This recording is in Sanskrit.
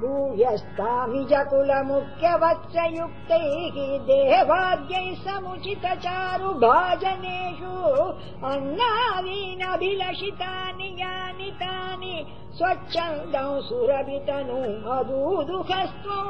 भूयस्तामिजकुलमुख्यवत्सयुक्तैः देवाद्यैः देहवाद्यै समुचित चारु भाजनेषु अन्नावीनभिलषितानि यानि तानि स्वच्छन्दं सुरभितनु सुरभितनो